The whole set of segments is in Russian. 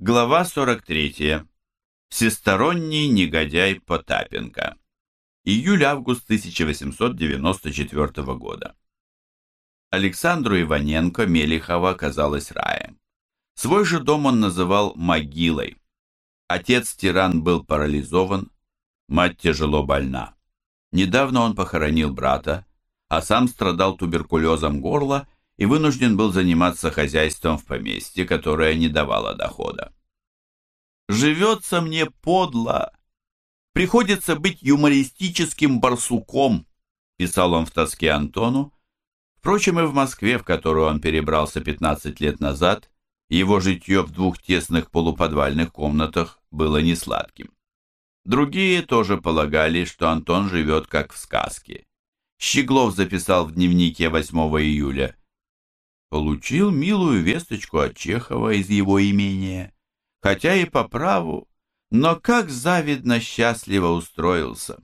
Глава 43. Всесторонний негодяй Потапенко. Июль-август 1894 года. Александру Иваненко Мелихова казалось раем. Свой же дом он называл могилой. Отец-тиран был парализован, мать тяжело больна. Недавно он похоронил брата, а сам страдал туберкулезом горла и вынужден был заниматься хозяйством в поместье, которое не давало дохода. «Живется мне подло. Приходится быть юмористическим барсуком», писал он в тоске Антону. Впрочем, и в Москве, в которую он перебрался 15 лет назад, его житье в двух тесных полуподвальных комнатах было несладким. Другие тоже полагали, что Антон живет как в сказке. Щеглов записал в дневнике 8 июля – получил милую весточку от Чехова из его имения, хотя и по праву, но как завидно счастливо устроился.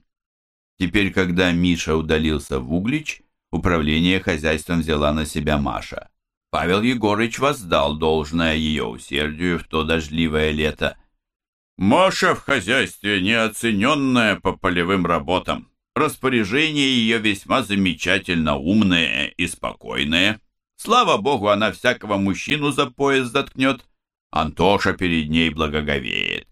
Теперь, когда Миша удалился в Углич, управление хозяйством взяла на себя Маша. Павел Егорыч воздал должное ее усердию в то дождливое лето. «Маша в хозяйстве неоцененная по полевым работам. Распоряжения ее весьма замечательно умные и спокойные». Слава богу, она всякого мужчину за пояс заткнет. Антоша перед ней благоговеет.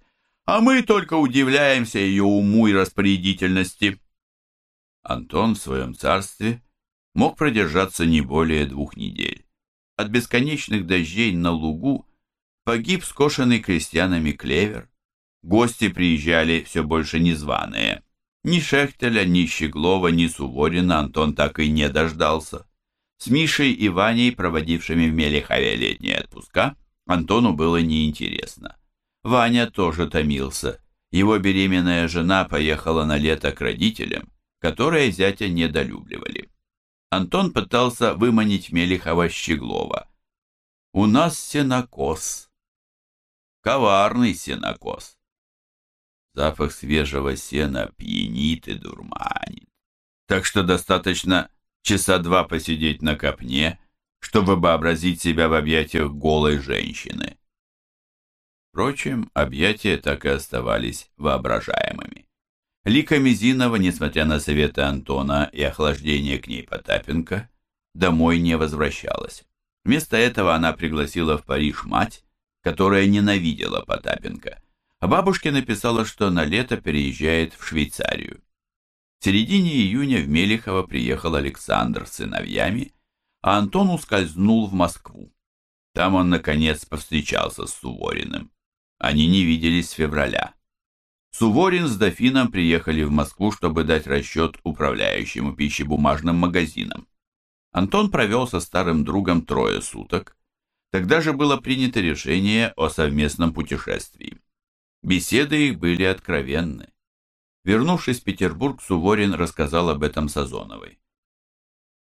А мы только удивляемся ее уму и распорядительности. Антон в своем царстве мог продержаться не более двух недель. От бесконечных дождей на лугу погиб скошенный крестьянами клевер. Гости приезжали все больше незваные. Ни Шехтеля, ни Щеглова, ни Суворина Антон так и не дождался. С Мишей и Ваней, проводившими в Мелехове летние отпуска, Антону было неинтересно. Ваня тоже томился. Его беременная жена поехала на лето к родителям, которые зятя недолюбливали. Антон пытался выманить Мелехова Щеглова. «У нас сенокос». Коварный сенокос. Запах свежего сена пьянит и дурманит. Так что достаточно часа два посидеть на копне, чтобы вообразить себя в объятиях голой женщины. Впрочем, объятия так и оставались воображаемыми. Лика Мизинова, несмотря на советы Антона и охлаждение к ней Потапенко, домой не возвращалась. Вместо этого она пригласила в Париж мать, которая ненавидела Потапенко, а бабушке написала, что на лето переезжает в Швейцарию. В середине июня в Мелихово приехал Александр с сыновьями, а Антон ускользнул в Москву. Там он, наконец, повстречался с Сувориным. Они не виделись с февраля. Суворин с дофином приехали в Москву, чтобы дать расчет управляющему пищебумажным магазином. Антон провел со старым другом трое суток. Тогда же было принято решение о совместном путешествии. Беседы их были откровенны. Вернувшись в Петербург, Суворин рассказал об этом Сазоновой.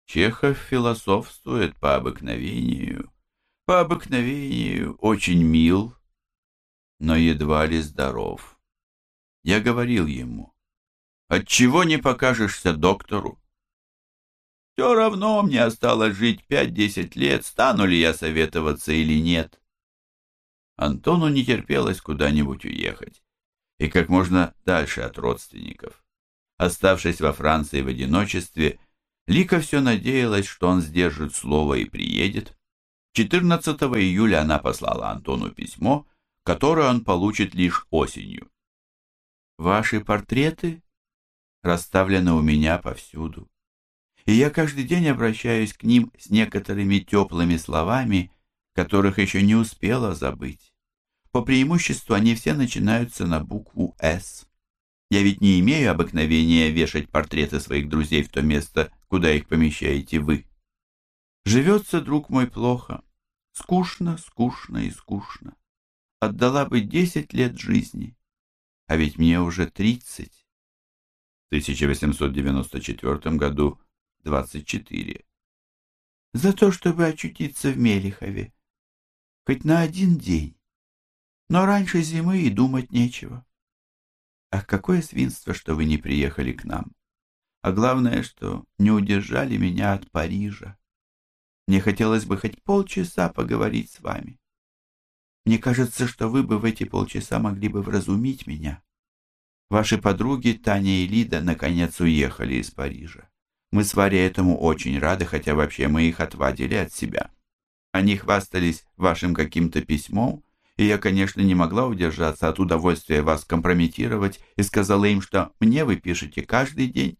Чехов философствует по обыкновению, по обыкновению очень мил, но едва ли здоров. Я говорил ему, отчего не покажешься доктору? Все равно мне осталось жить пять-десять лет, стану ли я советоваться или нет. Антону не терпелось куда-нибудь уехать и как можно дальше от родственников. Оставшись во Франции в одиночестве, Лика все надеялась, что он сдержит слово и приедет. 14 июля она послала Антону письмо, которое он получит лишь осенью. «Ваши портреты расставлены у меня повсюду, и я каждый день обращаюсь к ним с некоторыми теплыми словами, которых еще не успела забыть. По преимуществу они все начинаются на букву «С». Я ведь не имею обыкновения вешать портреты своих друзей в то место, куда их помещаете вы. Живется, друг мой, плохо. Скучно, скучно и скучно. Отдала бы десять лет жизни, а ведь мне уже тридцать. В 1894 году 24. За то, чтобы очутиться в Мелихове. Хоть на один день. Но раньше зимы и думать нечего. Ах, какое свинство, что вы не приехали к нам. А главное, что не удержали меня от Парижа. Мне хотелось бы хоть полчаса поговорить с вами. Мне кажется, что вы бы в эти полчаса могли бы вразумить меня. Ваши подруги Таня и Лида наконец уехали из Парижа. Мы с Варей этому очень рады, хотя вообще мы их отвадили от себя. Они хвастались вашим каким-то письмом, и я, конечно, не могла удержаться от удовольствия вас компрометировать и сказала им, что мне вы пишете каждый день.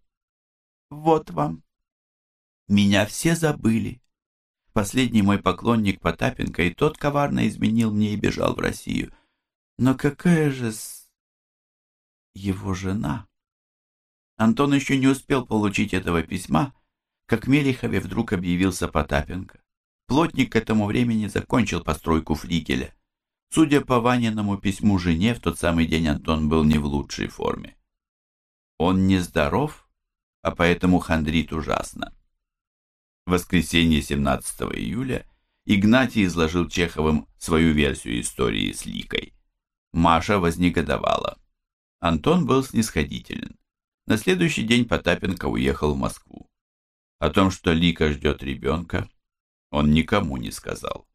Вот вам. Меня все забыли. Последний мой поклонник Потапенко, и тот коварно изменил мне и бежал в Россию. Но какая же с... его жена? Антон еще не успел получить этого письма, как Мелихове вдруг объявился Потапенко. Плотник к этому времени закончил постройку флигеля. Судя по Ваниному письму жене, в тот самый день Антон был не в лучшей форме. Он не здоров, а поэтому хандрит ужасно. В воскресенье 17 июля Игнатий изложил Чеховым свою версию истории с Ликой. Маша вознегодовала. Антон был снисходителен. На следующий день Потапенко уехал в Москву. О том, что Лика ждет ребенка, он никому не сказал.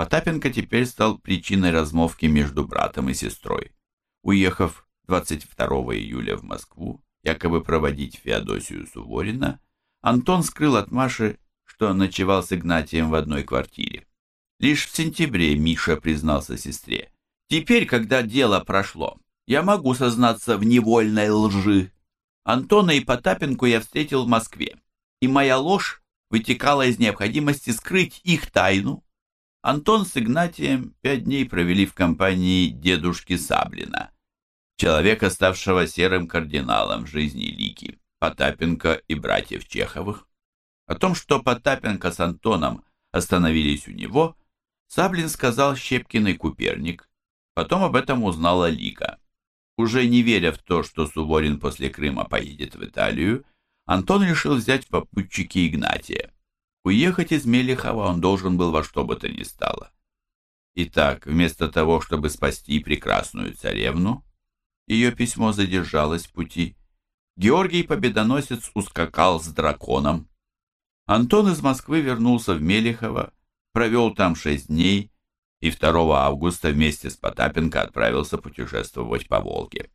Потапенко теперь стал причиной размовки между братом и сестрой. Уехав 22 июля в Москву, якобы проводить Феодосию Суворина, Антон скрыл от Маши, что ночевал с Игнатием в одной квартире. Лишь в сентябре Миша признался сестре. «Теперь, когда дело прошло, я могу сознаться в невольной лжи. Антона и Потапенко я встретил в Москве, и моя ложь вытекала из необходимости скрыть их тайну. Антон с Игнатием пять дней провели в компании дедушки Саблина, человека, ставшего серым кардиналом в жизни Лики, Потапенко и братьев Чеховых. О том, что Потапенко с Антоном остановились у него, Саблин сказал Щепкиной Куперник, потом об этом узнала Лика. Уже не веря в то, что Суворин после Крыма поедет в Италию, Антон решил взять попутчики Игнатия. Уехать из Мелехова он должен был во что бы то ни стало. Итак, вместо того, чтобы спасти прекрасную царевну, ее письмо задержалось в пути, Георгий Победоносец ускакал с драконом. Антон из Москвы вернулся в Мелехово, провел там шесть дней и 2 августа вместе с Потапенко отправился путешествовать по Волге.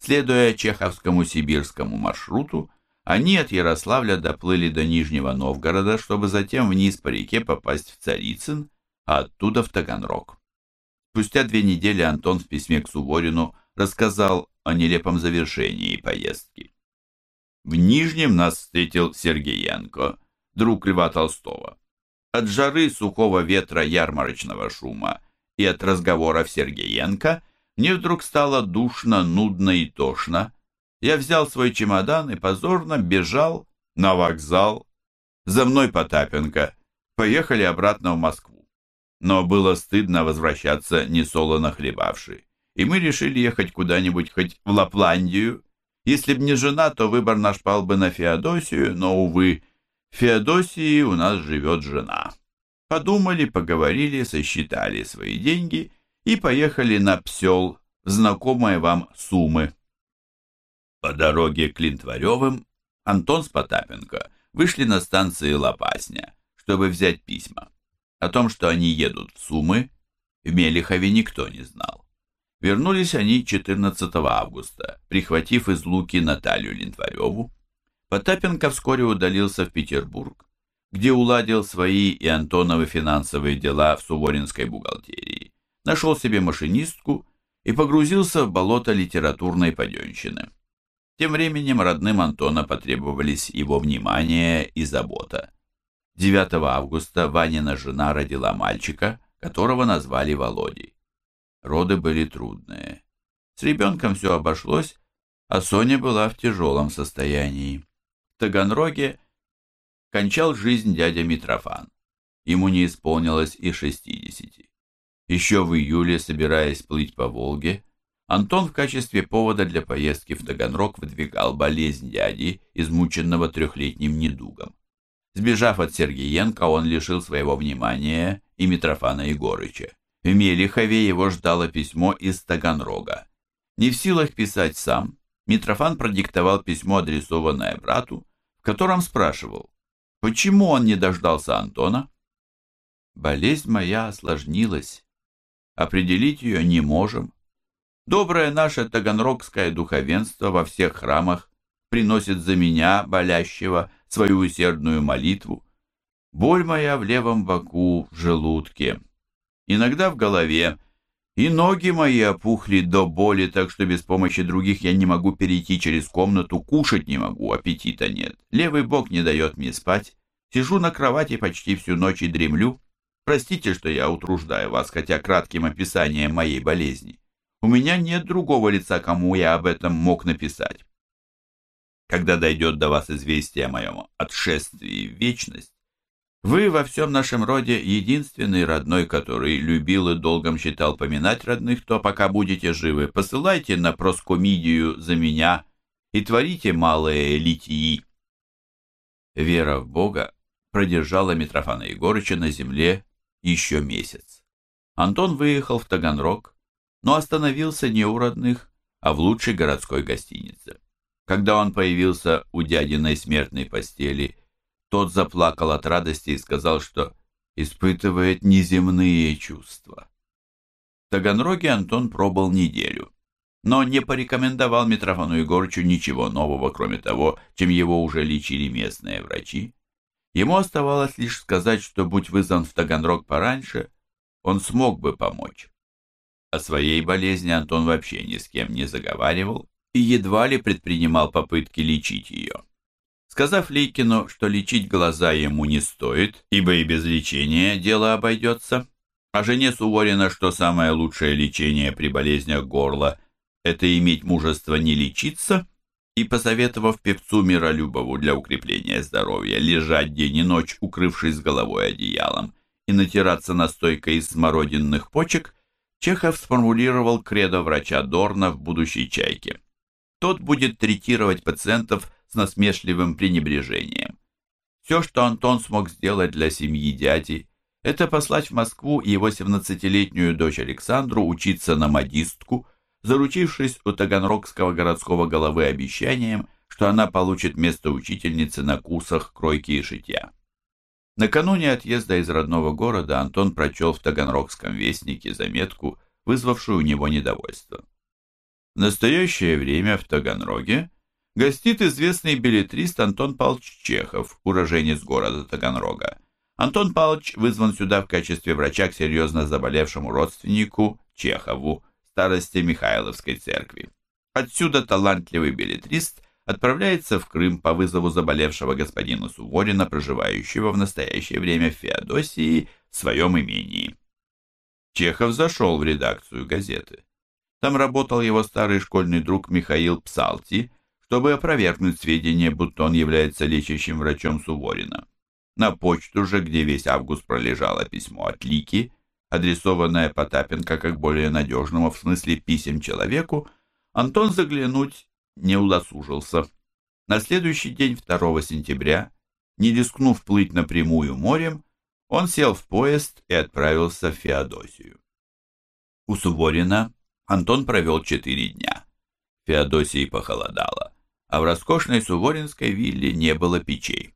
Следуя чеховскому сибирскому маршруту, они от Ярославля доплыли до Нижнего Новгорода, чтобы затем вниз по реке попасть в Царицын, а оттуда в Таганрог. Спустя две недели Антон в письме к Суворину рассказал о нелепом завершении поездки. В Нижнем нас встретил Сергеенко, друг Льва Толстого. От жары, сухого ветра, ярмарочного шума и от разговоров Сергеенко мне вдруг стало душно, нудно и тошно. Я взял свой чемодан и позорно бежал на вокзал. За мной Потапенко. Поехали обратно в Москву. Но было стыдно возвращаться несолоно хлебавший. И мы решили ехать куда-нибудь хоть в Лапландию. Если б не жена, то выбор наш пал бы на Феодосию, но, увы, Феодосии у нас живет жена. Подумали, поговорили, сосчитали свои деньги и поехали на Псел, знакомые вам Сумы. По дороге к Линтваревым Антон с Потапенко вышли на станции Лопасня, чтобы взять письма. О том, что они едут в Сумы, в Мелихове никто не знал. Вернулись они 14 августа, прихватив из Луки Наталью Линтвареву, Потапенко вскоре удалился в Петербург, где уладил свои и Антоновы финансовые дела в Суворинской бухгалтерии, нашел себе машинистку и погрузился в болото литературной паденщины. Тем временем родным Антона потребовались его внимание и забота. 9 августа Ванина жена родила мальчика, которого назвали Володей. Роды были трудные. С ребенком все обошлось, а Соня была в тяжелом состоянии. Таганроге кончал жизнь дядя Митрофан. Ему не исполнилось и шестидесяти. Еще в июле, собираясь плыть по Волге, Антон в качестве повода для поездки в Таганрог выдвигал болезнь дяди, измученного трехлетним недугом. Сбежав от Сергеенко, он лишил своего внимания и Митрофана Егорыча. В Мелихове его ждало письмо из Таганрога. Не в силах писать сам, Митрофан продиктовал письмо, адресованное брату, в котором спрашивал, почему он не дождался Антона. «Болезнь моя осложнилась. Определить ее не можем. Доброе наше таганрогское духовенство во всех храмах приносит за меня, болящего, свою усердную молитву. Боль моя в левом боку, в желудке, иногда в голове, и ноги мои опухли до боли, так что без помощи других я не могу перейти через комнату, кушать не могу, аппетита нет. Левый бок не дает мне спать. Сижу на кровати почти всю ночь и дремлю. Простите, что я утруждаю вас, хотя кратким описанием моей болезни. У меня нет другого лица, кому я об этом мог написать. Когда дойдет до вас известие о моем отшествии в вечность, вы во всем нашем роде единственный родной, который любил и долгом считал поминать родных, то пока будете живы, посылайте на проскомидию за меня и творите малые литии. Вера в Бога продержала Митрофана Егорыча на земле еще месяц. Антон выехал в Таганрог, но остановился не у родных, а в лучшей городской гостинице. Когда он появился у дядиной смертной постели – тот заплакал от радости и сказал, что испытывает неземные чувства. В Таганроге Антон пробыл неделю, но не порекомендовал Митрофану Егорычу ничего нового, кроме того, чем его уже лечили местные врачи. Ему оставалось лишь сказать, что будь вызван в Таганрог пораньше, он смог бы помочь. О своей болезни Антон вообще ни с кем не заговаривал и едва ли предпринимал попытки лечить ее. Сказав Лейкину, что лечить глаза ему не стоит, ибо и без лечения дело обойдется, а жене Суворина, что самое лучшее лечение при болезнях горла – это иметь мужество не лечиться, и посоветовав певцу Миролюбову для укрепления здоровья лежать день и ночь, укрывшись головой одеялом, и натираться настойкой из смородинных почек, Чехов сформулировал кредо врача Дорна в будущей «Чайке». Тот будет третировать пациентов с насмешливым пренебрежением. Все, что Антон смог сделать для семьи дяди, это послать в Москву его 17-летнюю дочь Александру учиться на модистку, заручившись у таганрогского городского головы обещанием, что она получит место учительницы на курсах кройки и шитья. Накануне отъезда из родного города Антон прочел в Таганрогском вестнике заметку, вызвавшую у него недовольство. В настоящее время в Таганроге гостит известный билетрист Антон Павлович Чехов, уроженец города Таганрога. Антон Павлович вызван сюда в качестве врача к серьезно заболевшему родственнику Чехову, старости Михайловской церкви. Отсюда талантливый билетрист отправляется в Крым по вызову заболевшего господина Суворина, проживающего в настоящее время в Феодосии, в своем имении. Чехов зашел в редакцию газеты. Там работал его старый школьный друг Михаил Псалти, чтобы опровергнуть сведения, будто он является лечащим врачом Суворина. На почту же, где весь август пролежало письмо от Лики, адресованное Потапенко как более надежному в смысле писем человеку, Антон заглянуть не удосужился. На следующий день, 2 сентября, не рискнув плыть напрямую морем, он сел в поезд и отправился в Феодосию. У Суворина Антон провел четыре дня. В Феодосии похолодало а в роскошной Суворинской вилле не было печей.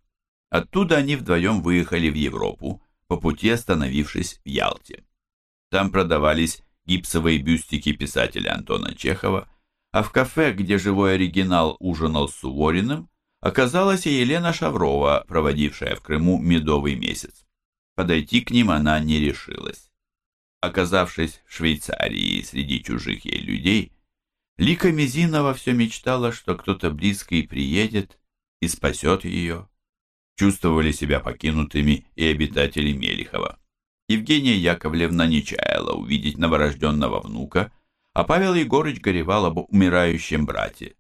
Оттуда они вдвоем выехали в Европу, по пути остановившись в Ялте. Там продавались гипсовые бюстики писателя Антона Чехова, а в кафе, где живой оригинал ужинал с Сувориным, оказалась и Елена Шаврова, проводившая в Крыму медовый месяц. Подойти к ним она не решилась. Оказавшись в Швейцарии среди чужих ей людей, Лика Мизинова все мечтала, что кто-то близкий приедет и спасет ее. Чувствовали себя покинутыми и обитатели Мелихова. Евгения Яковлевна не чаяла увидеть новорожденного внука, а Павел Егорыч горевал об умирающем брате.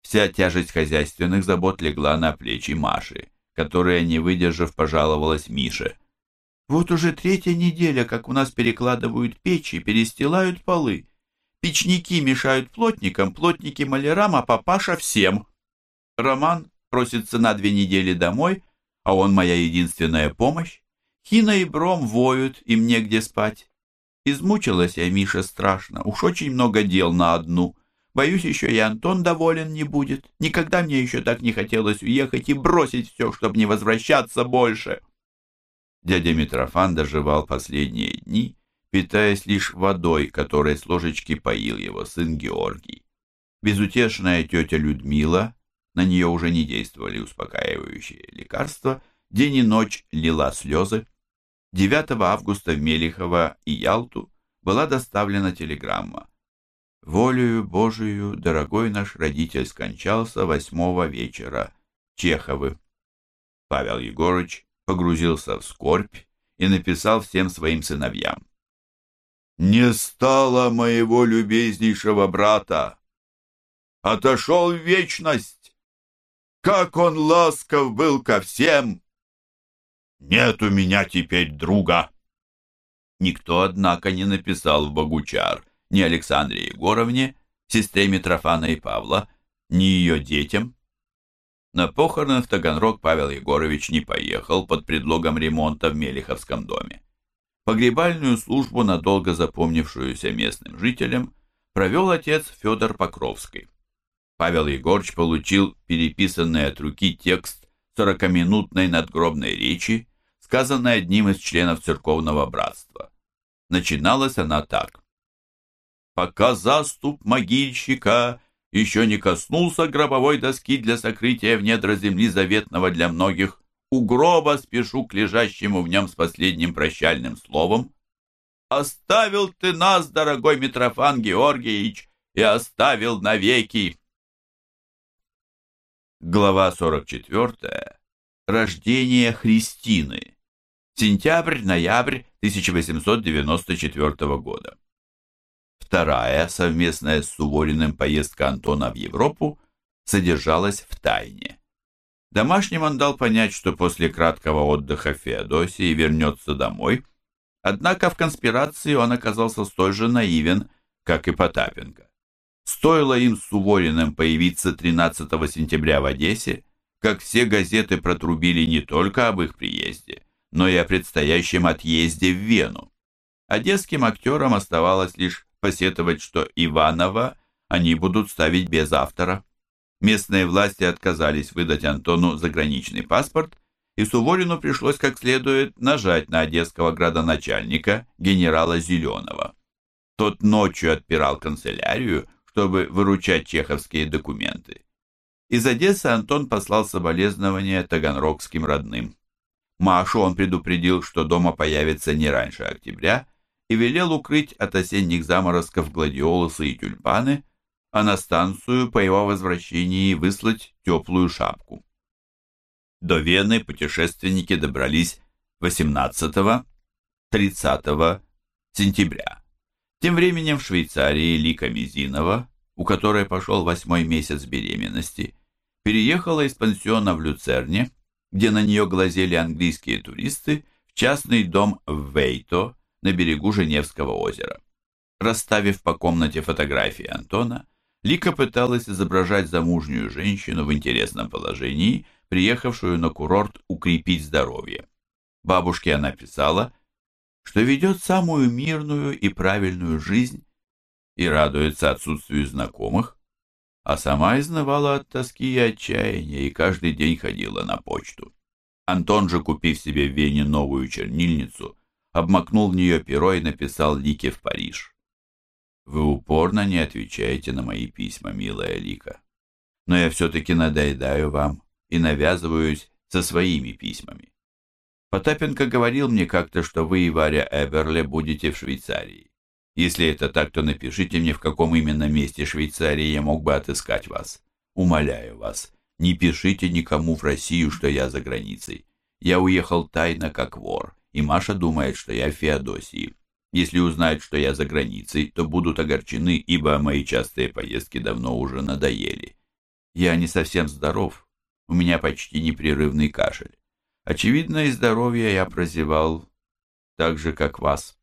Вся тяжесть хозяйственных забот легла на плечи Маши, которая, не выдержав, пожаловалась Мише. «Вот уже третья неделя, как у нас перекладывают печи, перестилают полы. Печники мешают плотникам, плотники малярам, а папаша всем. Роман просится на две недели домой, а он моя единственная помощь. Хина и Бром воют, им негде спать. Измучилась я, Миша, страшно. Уж очень много дел на одну. Боюсь, еще и Антон доволен не будет. Никогда мне еще так не хотелось уехать и бросить все, чтобы не возвращаться больше. Дядя Митрофан доживал последние дни питаясь лишь водой, которой с ложечки поил его сын Георгий. Безутешная тетя Людмила, на нее уже не действовали успокаивающие лекарства, день и ночь лила слезы. 9 августа в Мелихово и Ялту была доставлена телеграмма. «Волею Божию, дорогой наш родитель, скончался восьмого вечера. Чеховы». Павел Егорыч погрузился в скорбь и написал всем своим сыновьям. «Не стало моего любезнейшего брата! Отошел в вечность! Как он ласков был ко всем! Нет у меня теперь друга!» Никто, однако, не написал в Богучар ни Александре Егоровне, сестре Митрофана и Павла, ни ее детям. На похороны в Таганрог Павел Егорович не поехал под предлогом ремонта в Мелиховском доме. Погребальную службу, надолго запомнившуюся местным жителям, провел отец Федор Покровский. Павел Егорович получил переписанный от руки текст сорокаминутной надгробной речи, сказанной одним из членов церковного братства. Начиналась она так. «Пока заступ могильщика еще не коснулся гробовой доски для сокрытия в недра земли заветного для многих, у гроба спешу к лежащему в нем с последним прощальным словом. Оставил ты нас, дорогой Митрофан Георгиевич, и оставил навеки. Глава 44. Рождение Христины. Сентябрь-ноябрь 1894 года. Вторая, совместная с Сувориным поездка Антона в Европу, содержалась в тайне. Домашним он дал понять, что после краткого отдыха в Феодосии вернется домой, однако в конспирации он оказался столь же наивен, как и Потапенко. Стоило им с Сувориным появиться 13 сентября в Одессе, как все газеты протрубили не только об их приезде, но и о предстоящем отъезде в Вену. Одесским актерам оставалось лишь посетовать, что Иванова они будут ставить без автора. Местные власти отказались выдать Антону заграничный паспорт, и Суворину пришлось как следует нажать на одесского градоначальника генерала Зеленого. Тот ночью отпирал канцелярию, чтобы выручать чеховские документы. Из Одессы Антон послал соболезнования таганрогским родным. Машу он предупредил, что дома появится не раньше октября, и велел укрыть от осенних заморозков гладиолусы и тюльпаны, а на станцию по его возвращении выслать теплую шапку. До Вены путешественники добрались 18-30 сентября. Тем временем в Швейцарии Лика Мизинова, у которой пошел восьмой месяц беременности, переехала из пансиона в Люцерне, где на нее глазели английские туристы, в частный дом в Вейто на берегу Женевского озера. Расставив по комнате фотографии Антона, Лика пыталась изображать замужнюю женщину в интересном положении, приехавшую на курорт укрепить здоровье. Бабушке она писала, что ведет самую мирную и правильную жизнь и радуется отсутствию знакомых, а сама изнывала от тоски и отчаяния и каждый день ходила на почту. Антон же, купив себе в Вене новую чернильницу, обмакнул в нее перо и написал Лике в Париж. «Вы упорно не отвечаете на мои письма, милая Лика, но я все-таки надоедаю вам и навязываюсь со своими письмами. Потапенко говорил мне как-то, что вы и Варя Эберле будете в Швейцарии. Если это так, то напишите мне, в каком именно месте Швейцарии я мог бы отыскать вас. Умоляю вас, не пишите никому в Россию, что я за границей. Я уехал тайно, как вор, и Маша думает, что я в Феодосии. Если узнают, что я за границей, то будут огорчены, ибо мои частые поездки давно уже надоели. Я не совсем здоров, у меня почти непрерывный кашель. Очевидно, и здоровье я прозевал так же, как вас.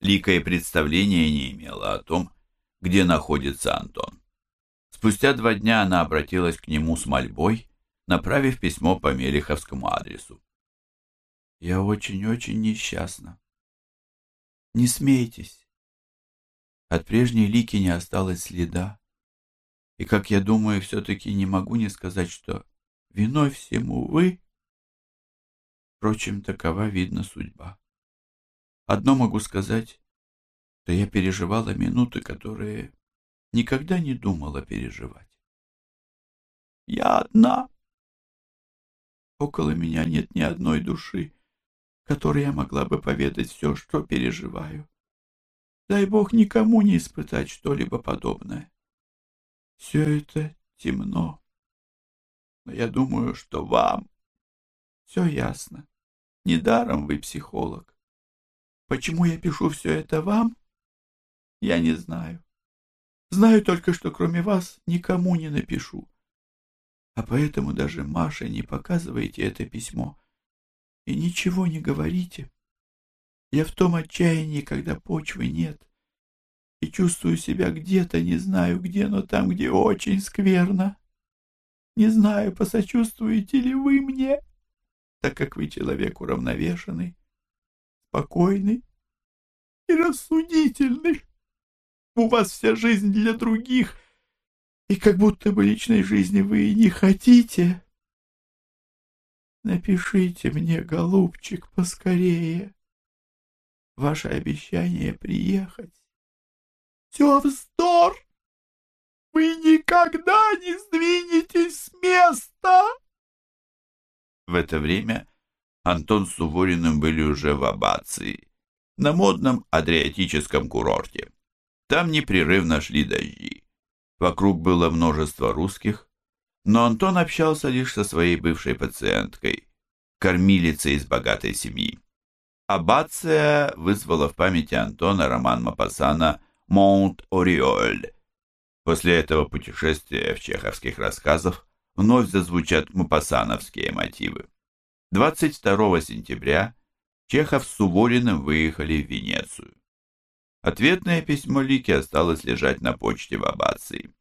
Лика и представления не имела о том, где находится Антон. Спустя два дня она обратилась к нему с мольбой, направив письмо по Мелиховскому адресу. «Я очень-очень несчастна. Не смейтесь. От прежней Лики не осталось следа. И, как я думаю, все-таки не могу не сказать, что виной всему вы. Впрочем, такова, видно, судьба. Одно могу сказать, что я переживала минуты, которые никогда не думала переживать. Я одна. Около меня нет ни одной души, которой я могла бы поведать все, что переживаю. Дай Бог никому не испытать что-либо подобное. Все это темно. Но я думаю, что вам все ясно. Недаром вы психолог. Почему я пишу все это вам, я не знаю. Знаю только, что кроме вас никому не напишу. А поэтому даже Маше не показывайте это письмо и ничего не говорите. Я в том отчаянии, когда почвы нет, и чувствую себя где-то, не знаю где, но там, где очень скверно. Не знаю, посочувствуете ли вы мне, так как вы человек уравновешенный, спокойный и рассудительный. У вас вся жизнь для других, и как будто бы личной жизни вы и не хотите. Напишите мне, голубчик, поскорее. Ваше обещание приехать. Все вздор! Вы никогда не сдвинетесь с места! В это время Антон с Сувориным были уже в Абации, на модном адриатическом курорте. Там непрерывно шли дожди. Вокруг было множество русских, но Антон общался лишь со своей бывшей пациенткой, кормилицей из богатой семьи. Аббация вызвала в памяти Антона роман Мапассана «Монт-Ориоль». После этого путешествия в чеховских рассказах вновь зазвучат мапассановские мотивы. 22 сентября Чехов с Сувориным выехали в Венецию. Ответное письмо Лики осталось лежать на почте в Аббации.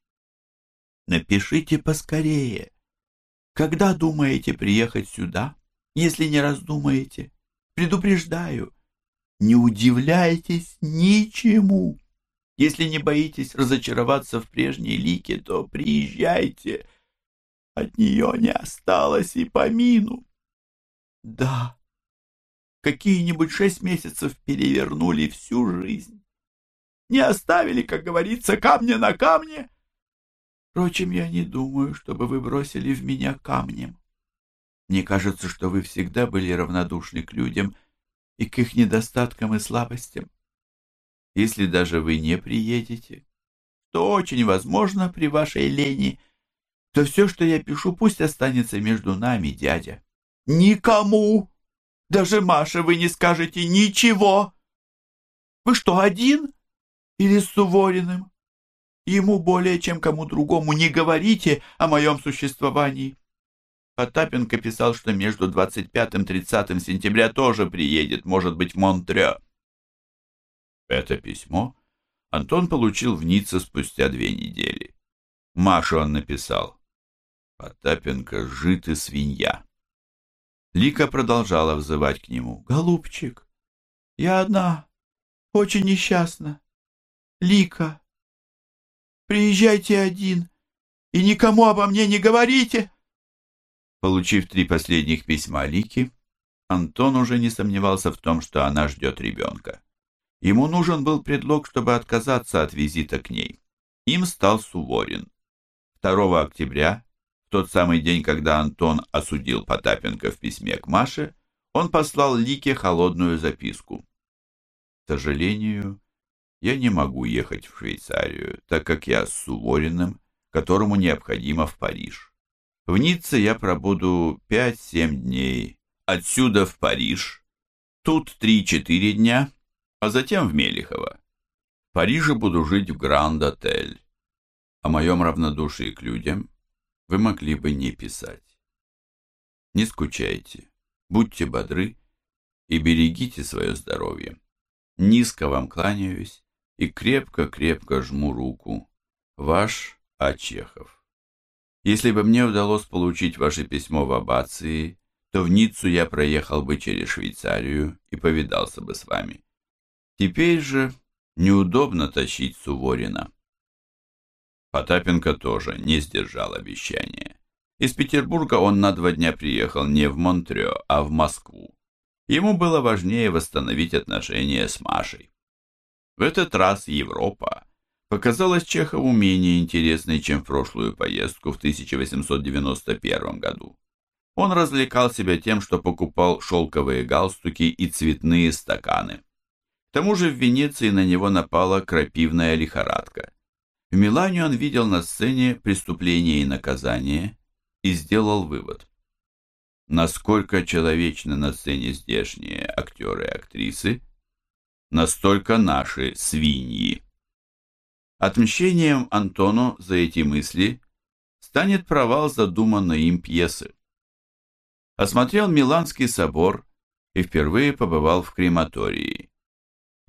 «Напишите поскорее. Когда думаете приехать сюда? Если не раздумаете, предупреждаю, не удивляйтесь ничему. Если не боитесь разочароваться в прежней Лике, то приезжайте. От нее не осталось и помину. Да, какие-нибудь шесть месяцев перевернули всю жизнь не оставили, как говорится, камня на камне. Впрочем, я не думаю, чтобы вы бросили в меня камнем. Мне кажется, что вы всегда были равнодушны к людям и к их недостаткам и слабостям. Если даже вы не приедете, то очень возможно при вашей лени, то все, что я пишу, пусть останется между нами, дядя. Никому! Даже Маше вы не скажете ничего! Вы что, один? или с Сувориным. Ему более чем кому другому не говорите о моем существовании. Потапенко писал, что между 25-30 сентября тоже приедет, может быть, в Монтрео. Это письмо Антон получил в Ницце спустя две недели. Машу он написал. Потапенко жит и свинья. Лика продолжала взывать к нему. «Голубчик, я одна, очень несчастна. Лика, приезжайте один и никому обо мне не говорите. Получив три последних письма Лики, Антон уже не сомневался в том, что она ждет ребенка. Ему нужен был предлог, чтобы отказаться от визита к ней. Им стал Суворин. 2 октября, тот самый день, когда Антон осудил Потапенко в письме к Маше, он послал Лике холодную записку. К сожалению, я не могу ехать в Швейцарию, так как я с Сувориным, которому необходимо в Париж. В Ницце я пробуду 5-7 дней, отсюда в Париж, тут 3-4 дня, а затем в Мелихово. В Париже буду жить в Гранд-отель. О моем равнодушии к людям вы могли бы не писать. Не скучайте, будьте бодры и берегите свое здоровье. Низко вам кланяюсь и крепко-крепко жму руку. Ваш А. Чехов. Если бы мне удалось получить ваше письмо в Аббации, то в Ниццу я проехал бы через Швейцарию и повидался бы с вами. Теперь же неудобно тащить Суворина. Потапенко тоже не сдержал обещания. Из Петербурга он на два дня приехал не в Монтрео, а в Москву. Ему было важнее восстановить отношения с Машей. В этот раз Европа показалась Чехову менее интересной, чем в прошлую поездку в 1891 году. Он развлекал себя тем, что покупал шелковые галстуки и цветные стаканы. К тому же в Венеции на него напала крапивная лихорадка. В Милане он видел на сцене «Преступление и наказание» и сделал вывод. Насколько человечны на сцене здешние актеры и актрисы, настолько наши свиньи. Отмщением Антону за эти мысли станет провал задуманной им пьесы. Осмотрел Миланский собор и впервые побывал в крематории.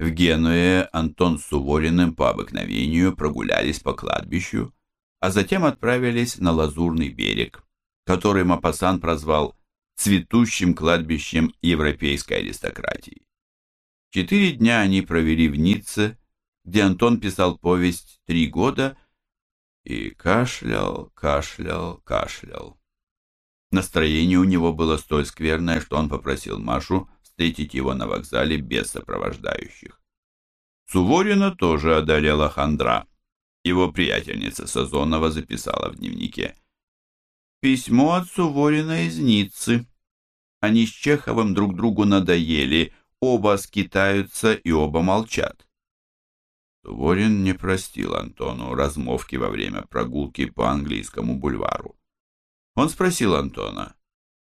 В Генуе Антон с Сувориным по обыкновению прогулялись по кладбищу, а затем отправились на Лазурный берег, который Мапасан прозвал цветущим кладбищем европейской аристократии. Четыре дня они провели в Ницце, где Антон писал повесть «Три года» и кашлял, кашлял, кашлял. Настроение у него было столь скверное, что он попросил Машу встретить его на вокзале без сопровождающих. Суворина тоже одолела хандра. Его приятельница Сазонова записала в дневнике. «Письмо от Суворина из Ниццы. Они с Чеховым друг другу надоели, оба скитаются и оба молчат. Суворин не простил Антону размовки во время прогулки по английскому бульвару. Он спросил Антона,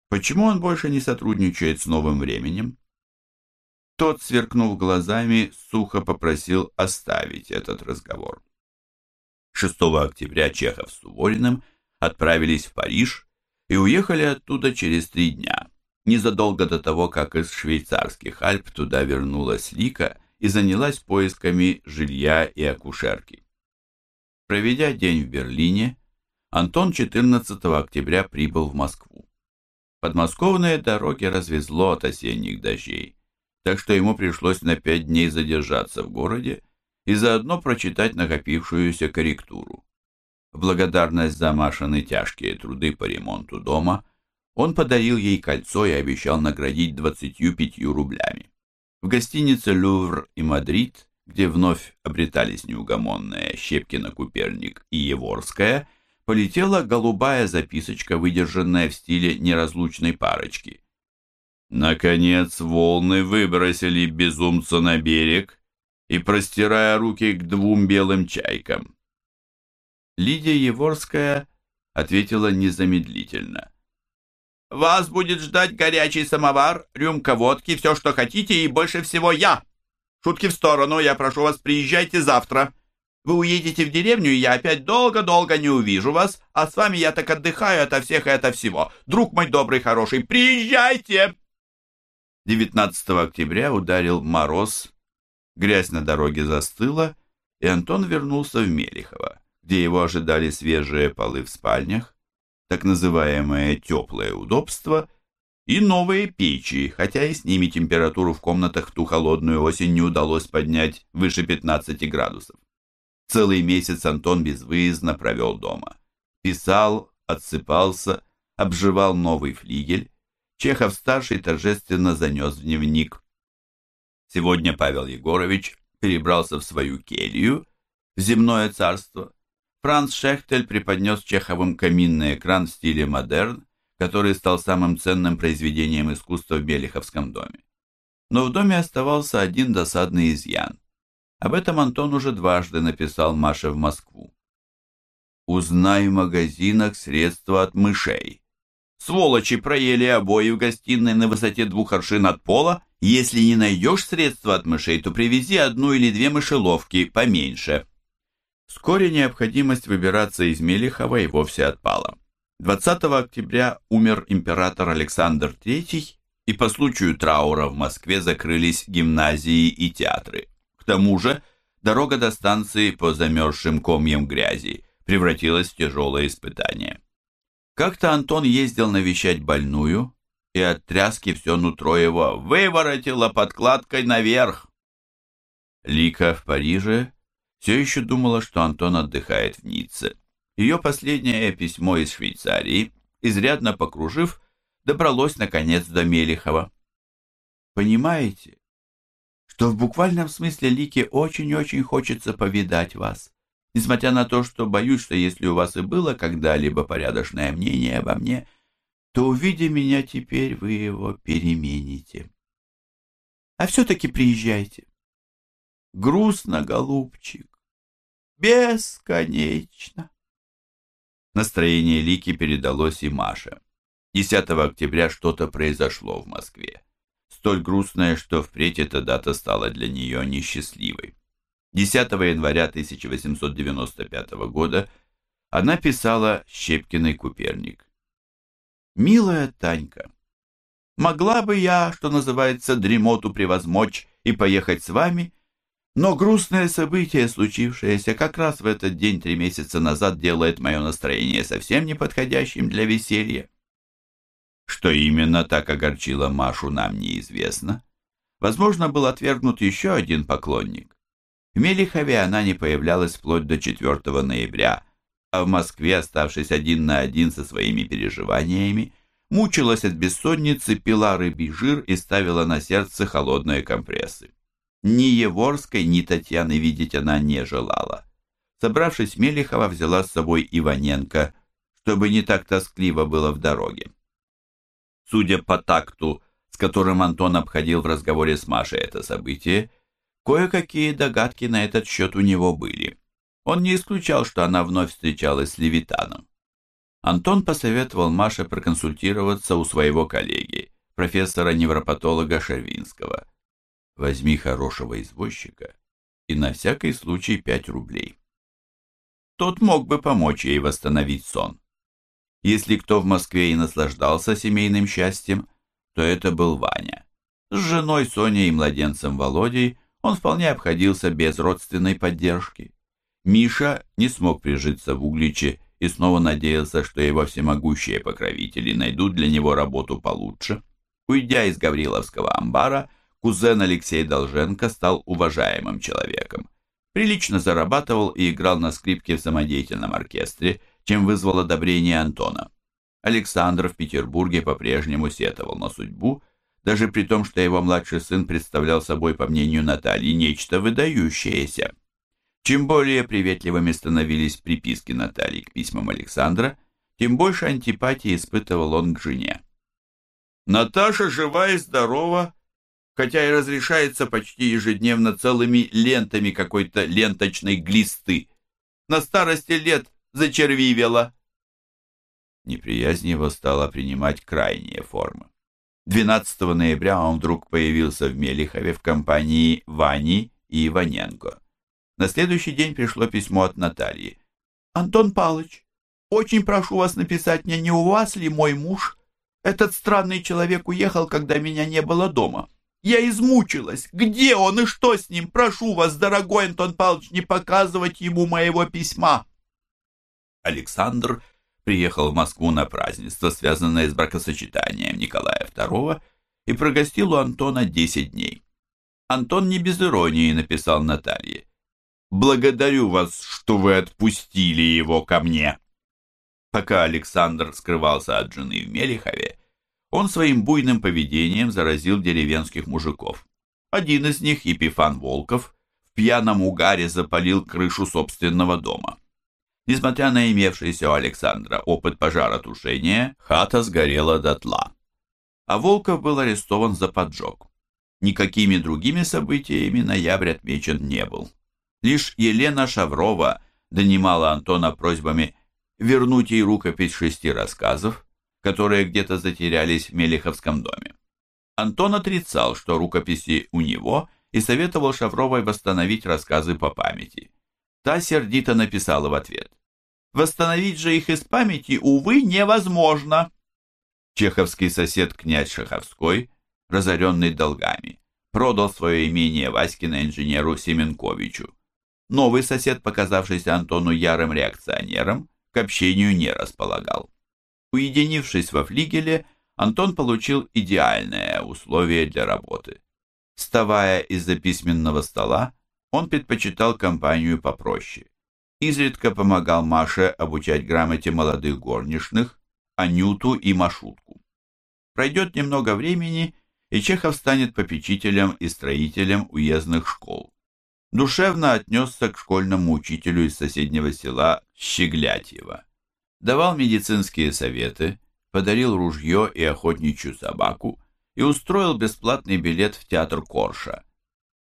почему он больше не сотрудничает с новым временем? Тот, сверкнув глазами, сухо попросил оставить этот разговор. 6 октября Чехов с Сувориным отправились в Париж и уехали оттуда через три дня незадолго до того, как из швейцарских Альп туда вернулась Лика и занялась поисками жилья и акушерки. Проведя день в Берлине, Антон 14 октября прибыл в Москву. Подмосковные дороги развезло от осенних дождей, так что ему пришлось на пять дней задержаться в городе и заодно прочитать накопившуюся корректуру. В благодарность за Машины тяжкие труды по ремонту дома он подарил ей кольцо и обещал наградить 25 рублями. В гостинице «Лювр» и «Мадрид», где вновь обретались неугомонные Щепкина-Куперник и Еворская, полетела голубая записочка, выдержанная в стиле неразлучной парочки. Наконец волны выбросили безумца на берег и простирая руки к двум белым чайкам. Лидия Еворская ответила незамедлительно. Вас будет ждать горячий самовар, рюмка водки, все, что хотите, и больше всего я. Шутки в сторону, я прошу вас, приезжайте завтра. Вы уедете в деревню, и я опять долго-долго не увижу вас, а с вами я так отдыхаю ото всех и ото всего. Друг мой добрый, хороший, приезжайте!» 19 октября ударил мороз, грязь на дороге застыла, и Антон вернулся в Мелихово, где его ожидали свежие полы в спальнях, так называемое теплое удобство, и новые печи, хотя и с ними температуру в комнатах в ту холодную осень не удалось поднять выше 15 градусов. Целый месяц Антон безвыездно провел дома. Писал, отсыпался, обживал новый флигель. Чехов-старший торжественно занес в дневник. Сегодня Павел Егорович перебрался в свою келью, в земное царство, Франц Шехтель преподнес Чеховым каминный экран в стиле модерн, который стал самым ценным произведением искусства в Белиховском доме. Но в доме оставался один досадный изъян. Об этом Антон уже дважды написал Маше в Москву. «Узнай в магазинах средства от мышей. Сволочи проели обои в гостиной на высоте двух аршин от пола. Если не найдешь средства от мышей, то привези одну или две мышеловки поменьше». Вскоре необходимость выбираться из Мелихова и вовсе отпала. 20 октября умер император Александр III, и по случаю траура в Москве закрылись гимназии и театры. К тому же дорога до станции по замерзшим комьям грязи превратилась в тяжелое испытание. Как-то Антон ездил навещать больную, и от тряски все нутро его выворотило подкладкой наверх. Лика в Париже все еще думала, что Антон отдыхает в Ницце. Ее последнее письмо из Швейцарии, изрядно покружив, добралось, наконец, до Мелихова. «Понимаете, что в буквальном смысле Лике очень-очень хочется повидать вас, несмотря на то, что боюсь, что если у вас и было когда-либо порядочное мнение обо мне, то, увидя меня теперь, вы его перемените. А все-таки приезжайте. Грустно, голубчик, бесконечно. Настроение Лики передалось и Маше. 10 октября что-то произошло в Москве. Столь грустное, что впредь эта дата стала для нее несчастливой. 10 января 1895 года она писала Щепкиной Куперник. «Милая Танька, могла бы я, что называется, дремоту превозмочь и поехать с вами, но грустное событие, случившееся как раз в этот день три месяца назад, делает мое настроение совсем неподходящим для веселья. Что именно так огорчило Машу, нам неизвестно. Возможно, был отвергнут еще один поклонник. В Мелихове она не появлялась вплоть до 4 ноября, а в Москве, оставшись один на один со своими переживаниями, мучилась от бессонницы, пила рыбий жир и ставила на сердце холодные компрессы. Ни Еворской, ни Татьяны видеть она не желала. Собравшись, Мелихова взяла с собой Иваненко, чтобы не так тоскливо было в дороге. Судя по такту, с которым Антон обходил в разговоре с Машей это событие, кое-какие догадки на этот счет у него были. Он не исключал, что она вновь встречалась с Левитаном. Антон посоветовал Маше проконсультироваться у своего коллеги, профессора-невропатолога Шервинского – Возьми хорошего извозчика и на всякий случай пять рублей. Тот мог бы помочь ей восстановить сон. Если кто в Москве и наслаждался семейным счастьем, то это был Ваня. С женой Соней и младенцем Володей он вполне обходился без родственной поддержки. Миша не смог прижиться в Угличе и снова надеялся, что его всемогущие покровители найдут для него работу получше. Уйдя из Гавриловского амбара, кузен Алексей Долженко стал уважаемым человеком. Прилично зарабатывал и играл на скрипке в самодеятельном оркестре, чем вызвал одобрение Антона. Александр в Петербурге по-прежнему сетовал на судьбу, даже при том, что его младший сын представлял собой, по мнению Натальи, нечто выдающееся. Чем более приветливыми становились приписки Натальи к письмам Александра, тем больше антипатии испытывал он к жене. «Наташа жива и здорова, хотя и разрешается почти ежедневно целыми лентами какой-то ленточной глисты. На старости лет зачервивела. Неприязнь его стала принимать крайние формы. 12 ноября он вдруг появился в Мелихове в компании Вани и Иваненко. На следующий день пришло письмо от Натальи. «Антон Павлович, очень прошу вас написать мне, не у вас ли мой муж? Этот странный человек уехал, когда меня не было дома. Я измучилась. Где он и что с ним? Прошу вас, дорогой Антон Павлович, не показывать ему моего письма. Александр приехал в Москву на празднество, связанное с бракосочетанием Николая II, и прогостил у Антона 10 дней. Антон не без иронии написал Наталье. «Благодарю вас, что вы отпустили его ко мне». Пока Александр скрывался от жены в Мелихове, он своим буйным поведением заразил деревенских мужиков. Один из них, Епифан Волков, в пьяном угаре запалил крышу собственного дома. Несмотря на имевшийся у Александра опыт пожаротушения, хата сгорела дотла. А Волков был арестован за поджог. Никакими другими событиями ноябрь отмечен не был. Лишь Елена Шаврова донимала Антона просьбами вернуть ей рукопись шести рассказов, которые где-то затерялись в Мелеховском доме. Антон отрицал, что рукописи у него, и советовал Шавровой восстановить рассказы по памяти. Та сердито написала в ответ. «Восстановить же их из памяти, увы, невозможно!» Чеховский сосед князь Шаховской, разоренный долгами, продал свое имение Васькина инженеру Семенковичу. Новый сосед, показавшийся Антону ярым реакционером, к общению не располагал. Уединившись во флигеле, Антон получил идеальное условие для работы. Вставая из-за письменного стола, он предпочитал компанию попроще. Изредка помогал Маше обучать грамоте молодых горничных, Анюту и Машутку. Пройдет немного времени, и Чехов станет попечителем и строителем уездных школ. Душевно отнесся к школьному учителю из соседнего села Щеглятьево. Давал медицинские советы, подарил ружье и охотничью собаку и устроил бесплатный билет в театр Корша.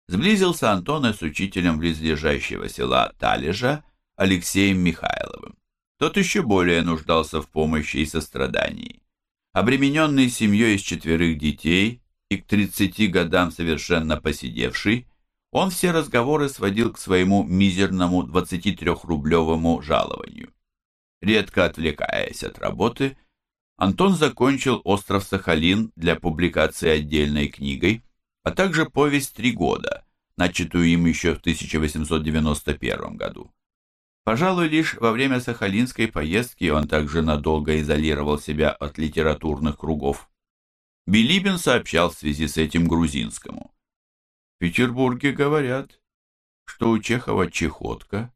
Сблизился Антон с учителем близлежащего села Талежа Алексеем Михайловым. Тот еще более нуждался в помощи и сострадании. Обремененный семьей из четверых детей и к 30 годам совершенно посидевший, он все разговоры сводил к своему мизерному 23-рублевому жалованию. Редко отвлекаясь от работы, Антон закончил «Остров Сахалин» для публикации отдельной книгой, а также повесть «Три года», начатую им еще в 1891 году. Пожалуй, лишь во время сахалинской поездки он также надолго изолировал себя от литературных кругов. Билибин сообщал в связи с этим грузинскому. В Петербурге говорят, что у Чехова чехотка,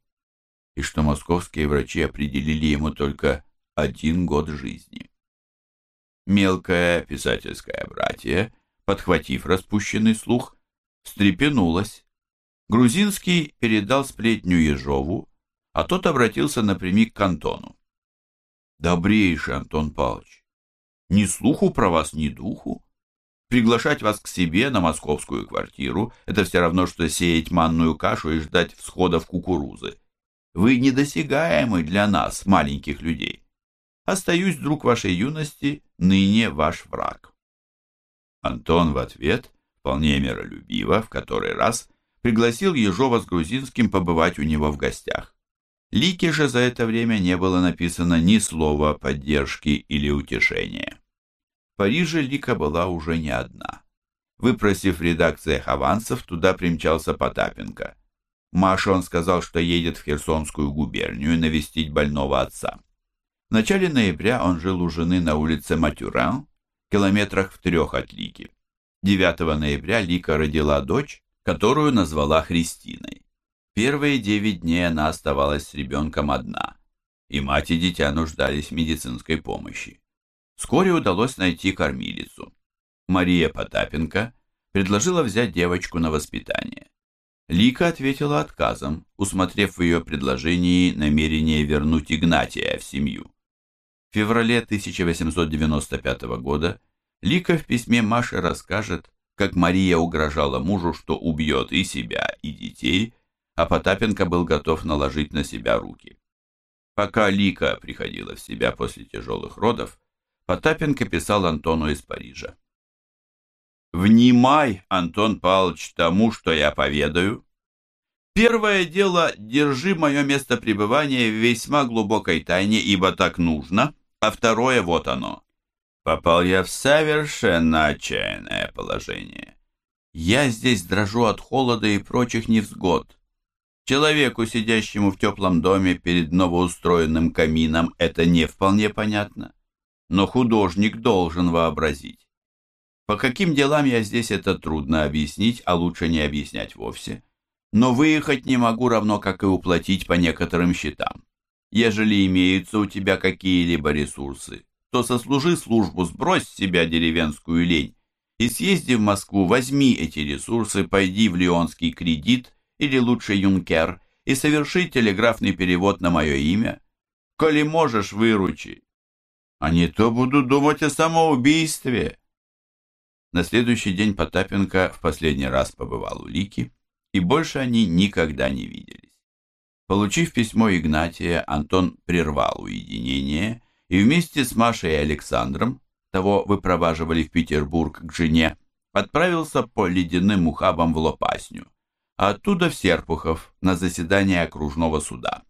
и что московские врачи определили ему только один год жизни. Мелкое писательское братье, подхватив распущенный слух, встрепенулось. Грузинский передал сплетню Ежову, а тот обратился напрямик к Антону. «Добрейший Антон Павлович, ни слуху про вас, ни духу. Приглашать вас к себе на московскую квартиру – это все равно, что сеять манную кашу и ждать всходов кукурузы. Вы недосягаемы для нас, маленьких людей. Остаюсь, друг вашей юности, ныне ваш враг». Антон в ответ, вполне миролюбиво, в который раз, пригласил Ежова с Грузинским побывать у него в гостях. Лике же за это время не было написано ни слова поддержки или утешения. В Париже Лика была уже не одна. Выпросив в редакциях авансов, туда примчался Потапенко. Маше он сказал, что едет в Херсонскую губернию навестить больного отца. В начале ноября он жил у жены на улице Матюран, километрах в трех от Лики. 9 ноября Лика родила дочь, которую назвала Христиной. Первые девять дней она оставалась с ребенком одна, и мать и дитя нуждались в медицинской помощи. Вскоре удалось найти кормилицу. Мария Потапенко предложила взять девочку на воспитание. Лика ответила отказом, усмотрев в ее предложении намерение вернуть Игнатия в семью. В феврале 1895 года Лика в письме Маше расскажет, как Мария угрожала мужу, что убьет и себя, и детей, а Потапенко был готов наложить на себя руки. Пока Лика приходила в себя после тяжелых родов, Потапенко писал Антону из Парижа. «Внимай, Антон Павлович, тому, что я поведаю. Первое дело, держи мое место пребывания в весьма глубокой тайне, ибо так нужно, а второе вот оно. Попал я в совершенно отчаянное положение. Я здесь дрожу от холода и прочих невзгод. Человеку, сидящему в теплом доме перед новоустроенным камином, это не вполне понятно но художник должен вообразить. По каким делам я здесь это трудно объяснить, а лучше не объяснять вовсе. Но выехать не могу равно, как и уплатить по некоторым счетам. Ежели имеются у тебя какие-либо ресурсы, то сослужи службу, сбрось с себя деревенскую лень и съезди в Москву, возьми эти ресурсы, пойди в Лионский кредит или лучше Юнкер и соверши телеграфный перевод на мое имя. Коли можешь, выручи, а не то буду думать о самоубийстве. На следующий день Потапенко в последний раз побывал у Лики, и больше они никогда не виделись. Получив письмо Игнатия, Антон прервал уединение и вместе с Машей и Александром, того выпроваживали в Петербург к жене, отправился по ледяным ухабам в Лопасню, оттуда в Серпухов на заседание окружного суда.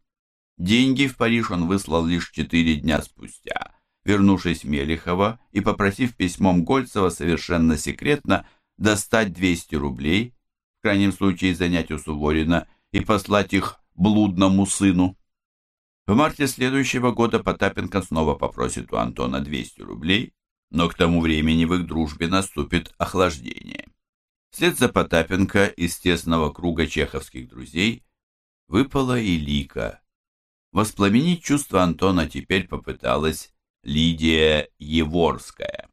Деньги в Париж он выслал лишь четыре дня спустя, вернувшись в Мелихова и попросив письмом Гольцева совершенно секретно достать 200 рублей, в крайнем случае занять у Суворина и послать их блудному сыну. В марте следующего года Потапенко снова попросит у Антона 200 рублей, но к тому времени в их дружбе наступит охлаждение. Вслед за Потапенко из тесного круга чеховских друзей выпала и Лика. Воспламенить чувства Антона теперь попыталась Лидия Еворская.